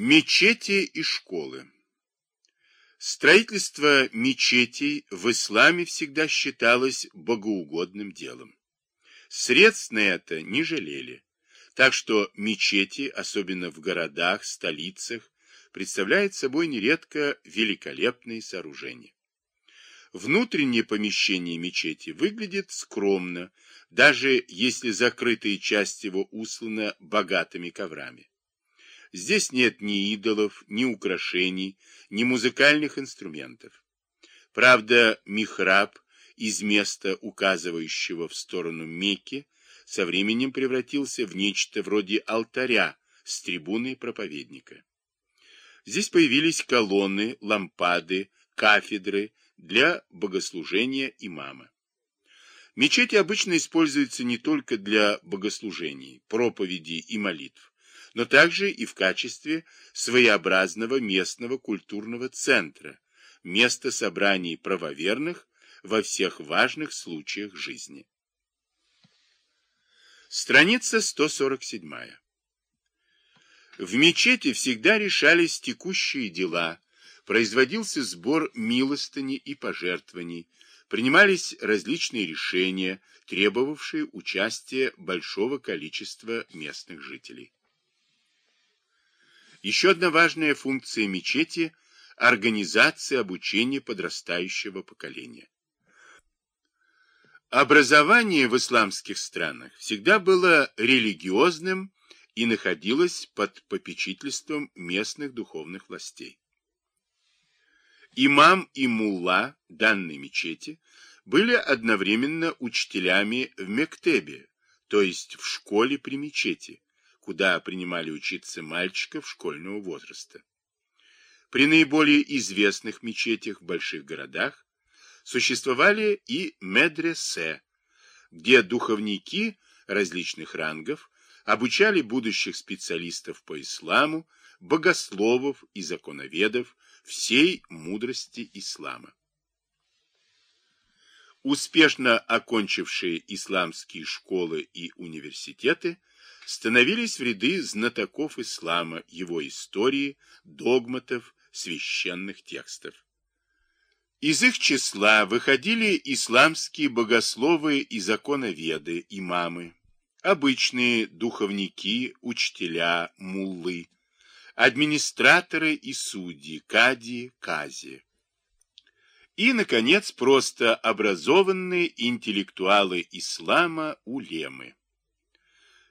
Мечети и школы Строительство мечетей в исламе всегда считалось богоугодным делом. Средств на это не жалели, так что мечети, особенно в городах, столицах, представляют собой нередко великолепные сооружения. Внутреннее помещение мечети выглядит скромно, даже если закрытая часть его услана богатыми коврами. Здесь нет ни идолов, ни украшений, ни музыкальных инструментов. Правда, михраб из места, указывающего в сторону Мекки, со временем превратился в нечто вроде алтаря с трибуной проповедника. Здесь появились колонны, лампады, кафедры для богослужения имама. Мечети обычно используются не только для богослужений, проповедей и молитв, но также и в качестве своеобразного местного культурного центра, места собраний правоверных во всех важных случаях жизни. Страница 147. В мечети всегда решались текущие дела, производился сбор милостыни и пожертвований, принимались различные решения, требовавшие участия большого количества местных жителей. Еще одна важная функция мечети – организация обучения подрастающего поколения. Образование в исламских странах всегда было религиозным и находилось под попечительством местных духовных властей. Имам и мулла данной мечети были одновременно учителями в Мектебе, то есть в школе при мечети, куда принимали учиться мальчиков школьного возраста. При наиболее известных мечетях в больших городах существовали и медресе, где духовники различных рангов обучали будущих специалистов по исламу, богословов и законоведов всей мудрости ислама. Успешно окончившие исламские школы и университеты становились в ряды знатоков ислама, его истории, догматов, священных текстов. Из их числа выходили исламские богословы и законоведы, имамы, обычные духовники, учителя, муллы, администраторы и судьи, кади, кази. И, наконец, просто образованные интеллектуалы ислама, улемы.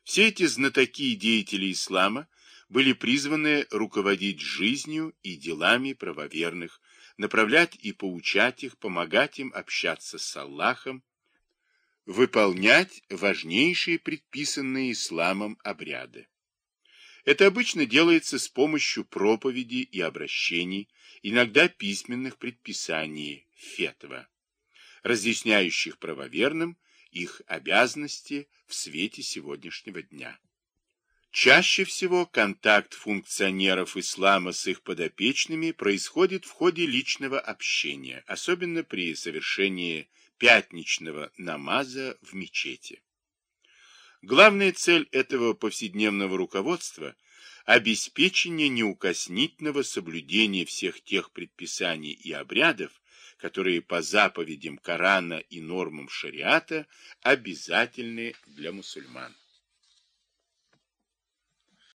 Все эти знатоки и деятели ислама были призваны руководить жизнью и делами правоверных, направлять и поучать их, помогать им общаться с Аллахом, выполнять важнейшие предписанные исламом обряды. Это обычно делается с помощью проповедей и обращений, иногда письменных предписаний фетва, разъясняющих правоверным их обязанности в свете сегодняшнего дня. Чаще всего контакт функционеров ислама с их подопечными происходит в ходе личного общения, особенно при совершении пятничного намаза в мечети. Главная цель этого повседневного руководства – обеспечение неукоснительного соблюдения всех тех предписаний и обрядов, которые по заповедям Корана и нормам шариата обязательны для мусульман.